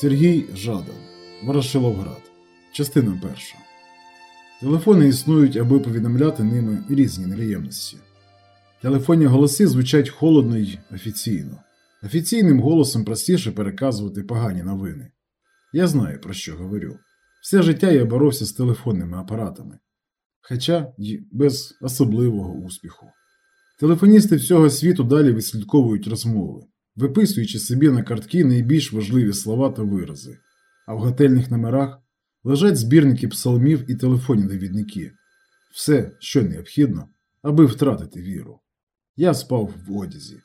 Сергій Жадан, Ворошиловград. Частина перша. Телефони існують, аби повідомляти ними різні неприємності. Телефонні голоси звучать холодно й офіційно. Офіційним голосом простіше переказувати погані новини. Я знаю, про що говорю. Все життя я боровся з телефонними апаратами, хоча й без особливого успіху. Телефоністи всього світу далі відслідковують розмови, виписуючи собі на картки найбільш важливі слова та вирази, а в готельних номерах лежать збірники псалмів і телефонні довідники. Все, що необхідно, аби втратити віру. Я спав в одязі,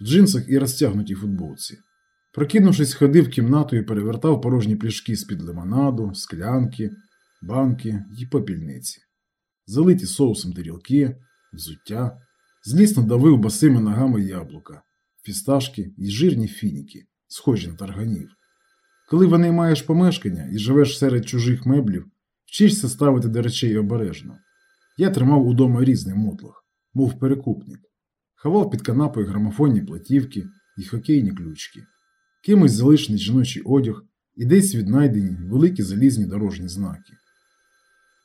в джинсах і розтягнутій футболці. Прокинувшись, ходив кімнату і перевертав порожні пляшки з-під лимонаду, склянки, банки й попільниці, залиті соусом тарілки, взуття, злісно давив басими ногами яблука, фісташки й жирні фініки, схожі на тарганів. Коли вони маєш помешкання і живеш серед чужих меблів, вчишся ставити до речей обережно. Я тримав удома різний мотлох, мов перекупник, ховав під канапою грамофонні платівки і хокейні ключки, кимось залишений жіночий одяг і десь віднайдені великі залізні дорожні знаки.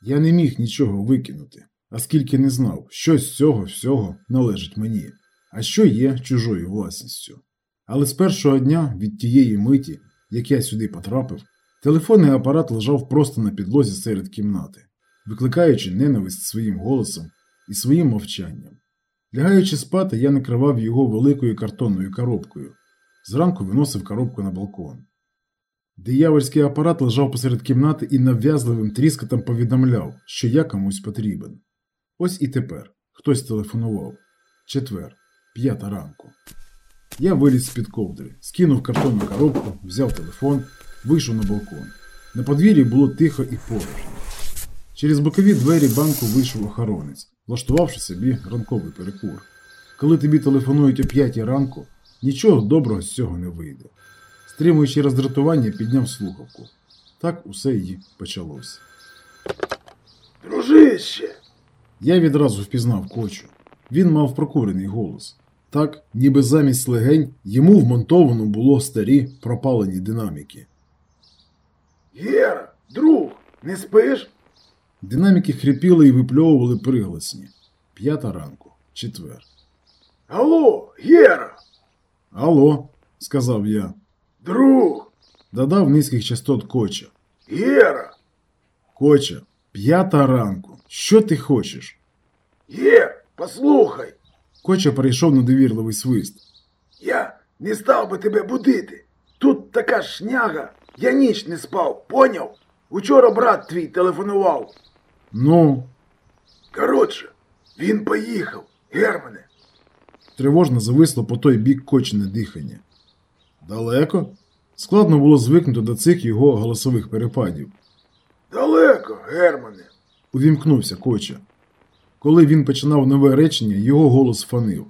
Я не міг нічого викинути, оскільки не знав, що з цього всього належить мені, а що є чужою власністю. Але з першого дня від тієї миті, як я сюди потрапив, телефонний апарат лежав просто на підлозі серед кімнати, викликаючи ненависть своїм голосом і своїм мовчанням. Лягаючи спати, я накривав його великою картонною коробкою. Зранку виносив коробку на балкон. Диявольський апарат лежав посеред кімнати і нав'язливим тріскотом повідомляв, що я комусь потрібен. Ось і тепер хтось телефонував. Четвер, п'ята ранку. Я виліз з-під ковдри, скинув картонну коробку, взяв телефон, вийшов на балкон. На подвір'ї було тихо і порожньо. Через бокові двері банку вийшов охоронець, влаштувавши собі ранковий перекур. Коли тобі телефонують о п'ятій ранку, нічого доброго з цього не вийде. Стримуючи роздратування, підняв слухавку. Так усе й почалось. Дружище, Я відразу впізнав кочу. Він мав прокурений голос. Так, ніби замість легень йому вмонтовано було старі пропалені динаміки. Гера, друг, не спиш? Динаміки хрипіли і випльовували пригласні. П'ята ранку, четвер. Алло, Гера, Алло, сказав я. друг, Додав низьких частот коча. Гера, Коча, п'ята ранку. Що ти хочеш? Гер, послухай, Коча перейшов на довірливий свист. я не став би тебе будити. Тут така шняга, я ніч не спав, поняв? Учора брат твій телефонував. Ну, Коротше, він поїхав, Германе. тривожно зависло по той бік кочине дихання. Далеко? Складно було звикнути до цих його голосових перепадів. Далеко, Германе. Увімкнувся коча. Коли він починав нове речення, його голос фанив.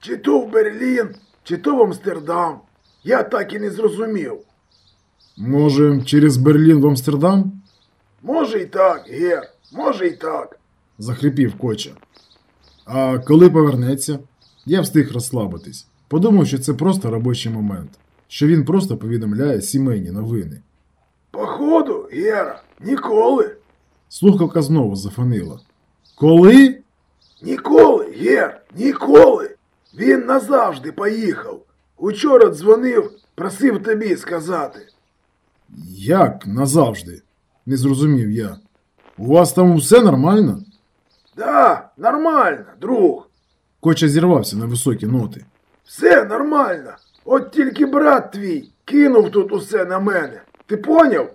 Чи то в Берлін, чи то в Амстердам. Я так і не зрозумів. Може, через Берлін в Амстердам? Може й так, Гер, може й так. захрипів коча. А коли повернеться, я встиг розслабитись. Подумав, що це просто робочий момент, що він просто повідомляє сімейні новини. Походу, Гера, ніколи. Слухавка знову зафанила. Коли? Ніколи, Гер, ніколи. Він назавжди поїхав. Учора дзвонив, просив тобі сказати. Як назавжди? не зрозумів я. У вас там усе нормально? Да, нормально, друг. Коча зірвався на високі ноти. Все нормально. От тільки брат твій кинув тут усе на мене. Ти поняв?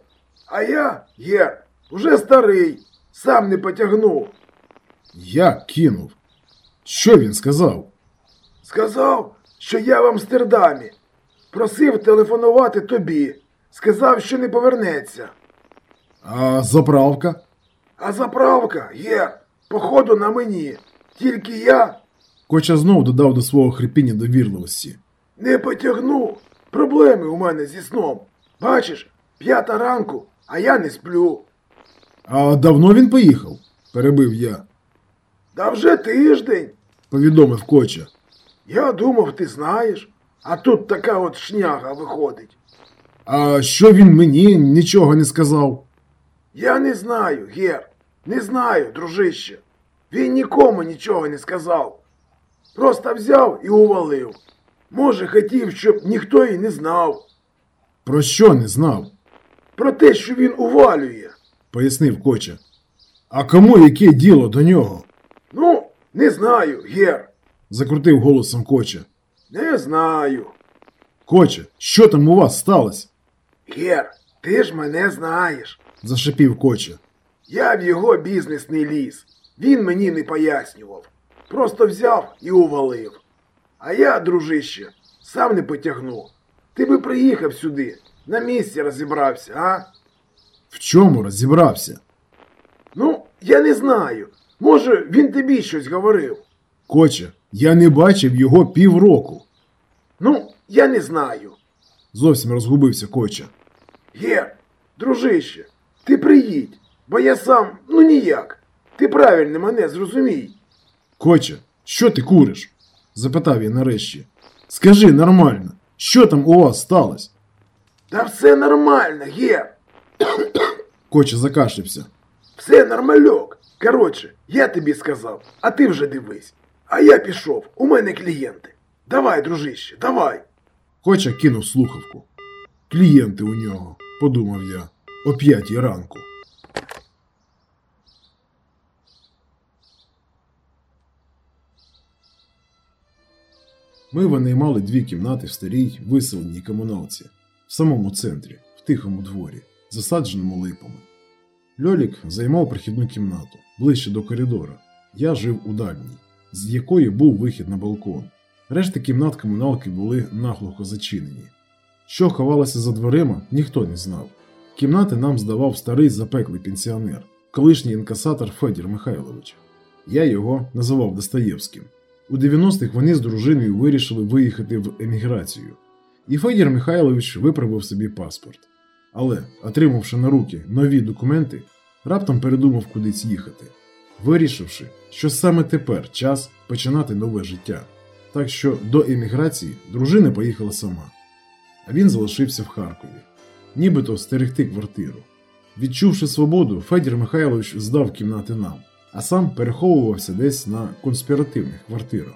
А я, Гер, уже старий, сам не потягнув. Як кинув? Що він сказав? Сказав, що я в Амстердамі. Просив телефонувати тобі. Сказав, що не повернеться. А заправка? А заправка, Гер, походу на мені. Тільки я Коча знов додав до свого хрипіння довірливості. не потягну. Проблеми у мене зі сном. Бачиш, п'ята ранку, а я не сплю. А давно він поїхав? перебив я. Да вже тиждень. повідомив Коча. Я думав, ти знаєш. А тут така от шняга виходить. А що він мені нічого не сказав? Я не знаю, Гер. Не знаю, дружище. Він нікому нічого не сказав. Просто взяв і увалив. Може, хотів, щоб ніхто і не знав. Про що не знав? Про те, що він увалює. пояснив Коча. А кому яке діло до нього? Ну, не знаю, Гер. закрутив голосом Коча. Не знаю. Коча, що там у вас сталося? Гер, ти ж мене знаєш. зашипів Коча. Я в його бізнес не ліз. Він мені не пояснював. Просто взяв і увалив. А я, дружище, сам не потягну. Ти би приїхав сюди, на місці розібрався, а? В чому розібрався? Ну, я не знаю. Може, він тобі щось говорив. Коча, я не бачив його півроку. Ну, я не знаю. Зовсім розгубився Коча. Гер, дружище, ти приїдь, бо я сам, ну ніяк. Ти правильно мене зрозумій. Коча, що ти куриш? запитав я нарешті. Скажи нормально, що там у вас сталося? Та все нормально, Гер. Коча закашлявся. Все нормальок. Коротше, я тобі сказав, а ти вже дивись. А я пішов, у мене клієнти. Давай, дружище, давай. Коча кинув слухавку. Клієнти у нього, подумав я, о п'ятій ранку. Ми винаймали дві кімнати в старій виселеній комуналці, в самому центрі, в тихому дворі, засадженому липами. Льолік займав прихідну кімнату ближче до коридора. Я жив у дальній, з якої був вихід на балкон. Решта кімнат комуналки були наглухо зачинені. Що ховалося за дверима, ніхто не знав. Кімнати нам здавав старий запеклий пенсіонер, колишній інкасатор Федір Михайлович. Я його називав Достоєвським. У 90-х вони з дружиною вирішили виїхати в еміграцію. І Федір Михайлович виправив собі паспорт. Але, отримавши на руки нові документи, раптом передумав кудись їхати, вирішивши, що саме тепер час починати нове життя. Так що до еміграції дружина поїхала сама, а він залишився в Харкові, нібито стерегти квартиру. Відчувши свободу, Федір Михайлович здав кімнати нам, а сам переховувався десь на конспіративних квартирах.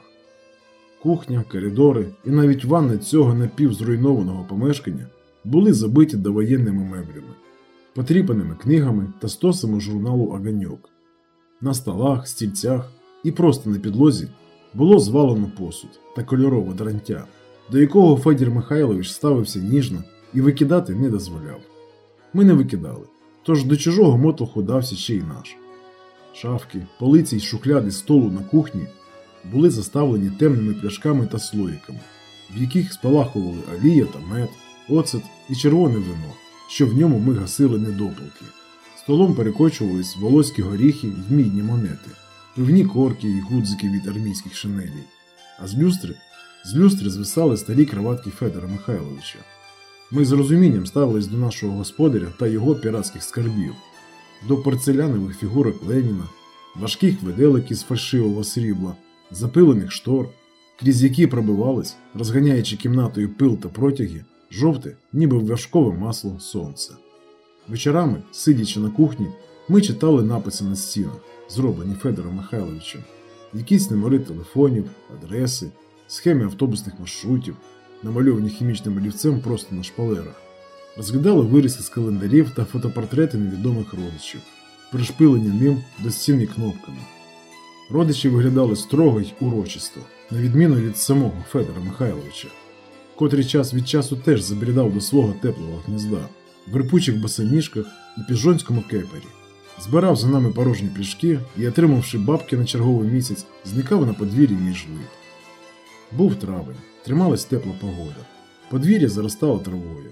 Кухня, коридори і навіть ванни цього напівзруйнованого помешкання були забиті довоєнними меблями, потріпаними книгами та стосами журналу Оганьок. На столах, стільцях і просто на підлозі було звалено посуд та кольорове дрантя, до якого Федір Михайлович ставився ніжно і викидати не дозволяв. Ми не викидали, тож до чужого мотлуху дався ще й наш. Шафки, полиці й шухляди столу на кухні були заставлені темними пляшками та слоїками, в яких спалахували олія та мед, оцет і червоне вино, що в ньому ми гасили недопалки. Столом перекочувались волоські горіхи й мідні монети, пивні корки й гудзики від армійських шинелей, а з люстри, з люстри звисали старі кроватки Федора Михайловича. Ми з розумінням ставились до нашого господаря та його піратських скарбів, до порцелянових фігурок Леніна, важких виделок із фальшивого срібла, запилених штор, крізь які пробивались, розганяючи кімнатою пил та протяги, жовте, ніби вершкове масло сонця. Вечорами, сидячи на кухні, ми читали написи на стінах, зроблені Федором Михайловичем, якісь номери телефонів, адреси, схеми автобусних маршрутів, намальовані хімічним олівцем просто на шпалерах. Розглядали вирізки з календарів та фотопортрети невідомих родичів, пришпилені ним до стіни кнопками. Родичі виглядали строго й урочисто, на відміну від самого Федора Михайловича, котрий час від часу теж забрідав до свого теплого гнізда, в рипучих босоніжках і піжонському кепері, збирав за нами порожні пляшки і, отримавши бабки на черговий місяць, зникав на подвір'ї між лип. Був травень, трималась тепла погода, подвір'я заростало травою.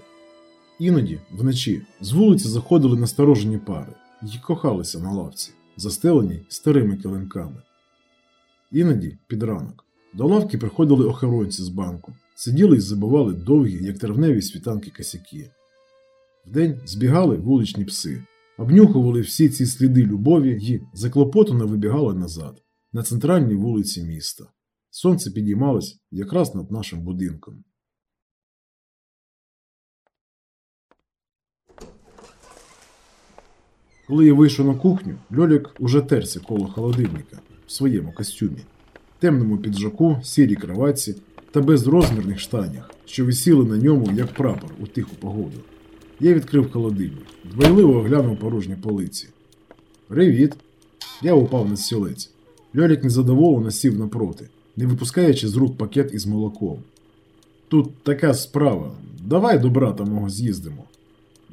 Іноді, вночі, з вулиці заходили насторожені пари і кохалися на лавці, застеленій старими килимками. Іноді, під ранок, до лавки приходили охоронці з банку, сиділи і забували довгі, як травневі світанки косяки. Вдень збігали вуличні пси, обнюхували всі ці сліди любові і заклопотано вибігали назад, на центральній вулиці міста. Сонце підіймалось якраз над нашим будинком. Коли я вийшов на кухню, льолік уже терся коло холодильника в своєму костюмі, темному піджаку, сірій кроватці та безрозмірних штанях, що висіли на ньому як прапор у тиху погоду. Я відкрив холодильник, дбайливо оглянув порожні полиці. Привіт. Я упав на стілець. Льолік незадоволено сів напроти, не випускаючи з рук пакет із молоком. Тут така справа. Давай до брата мого з'їздимо.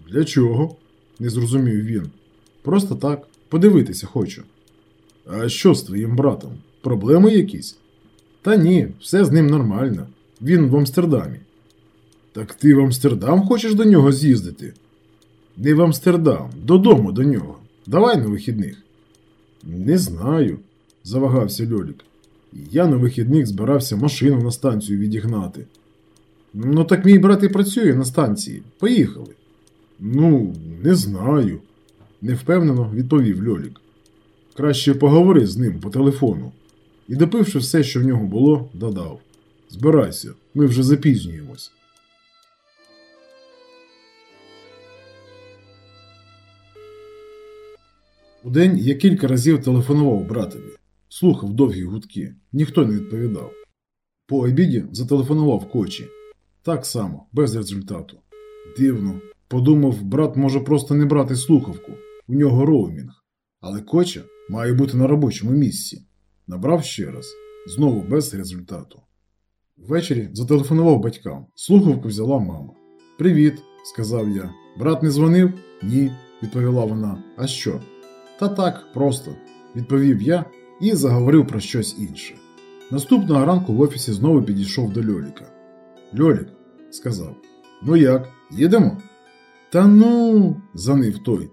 Для чого? не зрозумів він. Просто так, подивитися хочу. А що з твоїм братом? Проблеми якісь? Та ні, все з ним нормально. Він в Амстердамі. Так ти в Амстердам хочеш до нього з'їздити? Не в Амстердам, додому до нього. Давай на вихідних. Не знаю, завагався Льолік. Я на вихідних збирався машину на станцію відігнати. Ну, так мій брат і працює на станції. Поїхали. Ну, не знаю, невпевнено відповів Льолік. Краще поговори з ним по телефону. І допивши все, що в нього було, додав: Збирайся, ми вже запізнюємось. Удень я кілька разів телефонував братові, слухав довгі гудки, ніхто не відповідав. По обіді зателефонував кочі. Так само, без результату. Дивно. Подумав, брат може просто не брати слухавку, у нього роумінг. Але коча має бути на робочому місці. Набрав ще раз, знову без результату. Ввечері зателефонував батькам. Слухавку взяла мама. Привіт, сказав я. Брат не дзвонив? Ні, відповіла вона. А що? Та так, просто, відповів я і заговорив про щось інше. Наступного ранку в офісі знову підійшов до Льоліка. Льолік, сказав, ну як, їдемо? Та ну, занив той.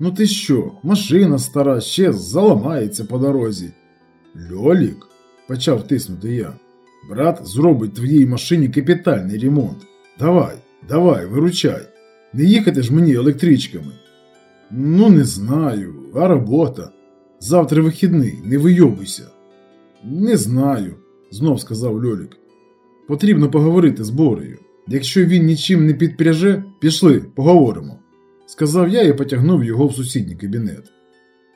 Ну ти що, машина стара ще заламається по дорозі. Льолік, почав тиснути я. Брат зробить твоїй машині капітальний ремонт. Давай, давай, виручай. Не їхати ж мені електричками. Ну, не знаю, а робота. Завтра вихідний, не вийобуйся. Не знаю, знов сказав Льолік. Потрібно поговорити з Борею. Якщо він нічим не підпряже, пішли, поговоримо. Сказав я і потягнув його в сусідній кабінет.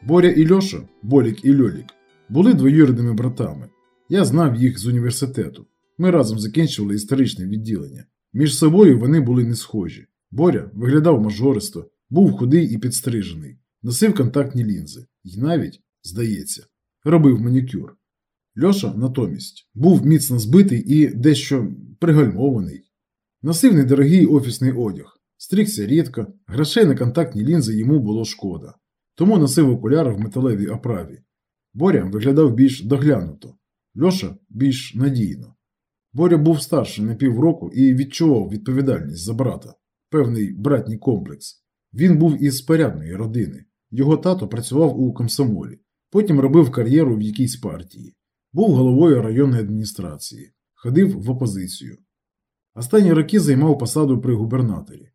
Боря і Льоша, Болік і Льолік, були двоюрідними братами. Я знав їх з університету. Ми разом закінчували історичне відділення. Між собою вони були не схожі. Боря виглядав мажористо, був худий і підстрижений, носив контактні лінзи і навіть, здається, робив манікюр. Льоша, натомість, був міцно збитий і дещо пригальмований. Носив недорогий офісний одяг, стригся рідко, грошей на контактні лінзи йому було шкода, тому носив окуляри в металевій оправі. Боря виглядав більш доглянуто, Льоша більш надійно. Боря був старший на півроку і відчував відповідальність за брата, певний братній комплекс. Він був із порядної родини. Його тато працював у комсомолі, потім робив кар'єру в якійсь партії, був головою районної адміністрації, ходив в опозицію. Останні роки займав посаду при губернаторі.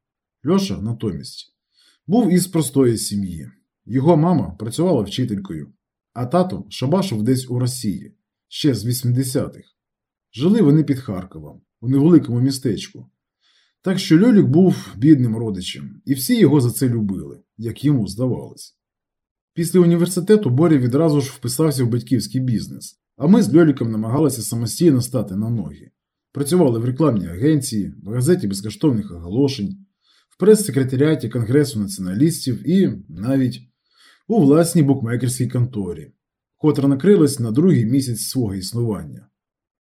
Льоша, натомість, був із простої сім'ї. Його мама працювала вчителькою, а тато шабашив десь у Росії, ще з 80-х. Жили вони під Харковом, у невеликому містечку. Так що Льолік був бідним родичем, і всі його за це любили, як йому здавалось. Після університету Боря відразу ж вписався в батьківський бізнес, а ми з Льоліком намагалися самостійно стати на ноги. Працювали в рекламній агенції, в газеті безкоштовних оголошень, в прес-секретаріаті Конгресу націоналістів і навіть у власній букмекерській конторі, котра накрилась на другий місяць свого існування.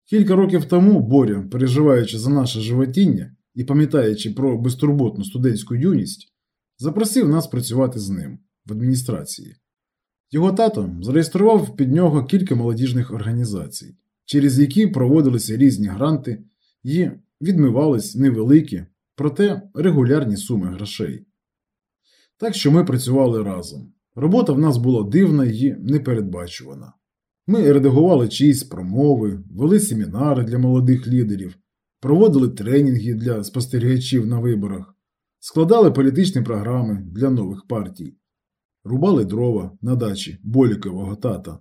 Кілька років тому Боря, переживаючи за наше животіння і пам'ятаючи про безтурботну студентську юність, запросив нас працювати з ним в адміністрації. Його тато зареєстрував під нього кілька молодіжних організацій, через які проводилися різні гранти і відмивались невеликі, проте регулярні суми грошей. Так що ми працювали разом. Робота в нас була дивна і непередбачувана. Ми редагували чиїсь промови, вели семінари для молодих лідерів, проводили тренінги для спостерігачів на виборах, складали політичні програми для нових партій, рубали дрова на дачі Болікового тата,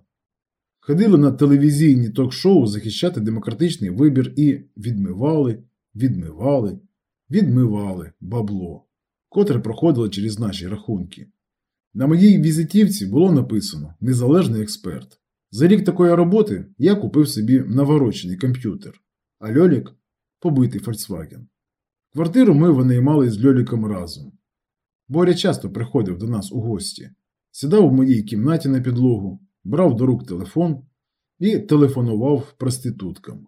ходили на телевізійні ток-шоу захищати демократичний вибір і відмивали, відмивали, відмивали бабло, котре проходило через наші рахунки. На моїй візитівці було написано Незалежний експерт. За рік такої роботи я купив собі наворочений комп'ютер, а Льолік побитий Volkswagen. Квартиру ми винаймали з Льоліком разом. Боря часто приходив до нас у гості, сідав у моїй кімнаті на підлогу, брав до рук телефон і телефонував проституткам.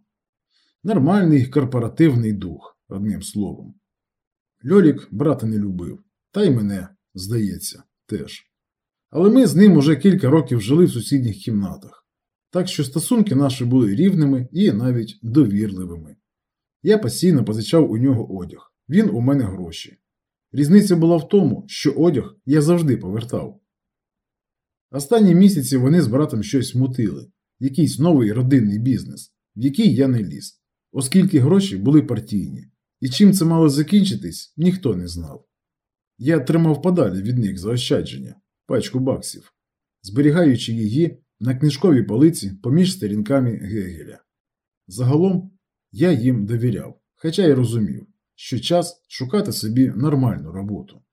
Нормальний корпоративний дух, одним словом. Льолік брата не любив, та й мене, здається, теж. Але ми з ним уже кілька років жили в сусідніх кімнатах, так що стосунки наші були рівними і навіть довірливими. Я постійно позичав у нього одяг, він у мене гроші. Різниця була в тому, що одяг я завжди повертав. Останні місяці вони з братом щось мутили, якийсь новий родинний бізнес, в який я не ліз, оскільки гроші були партійні, і чим це мало закінчитись, ніхто не знав. Я тримав подалі від них заощадження, пачку баксів, зберігаючи її на книжковій полиці поміж сторінками Гегеля. Загалом я їм довіряв, хоча й розумів, що час шукати собі нормальну роботу.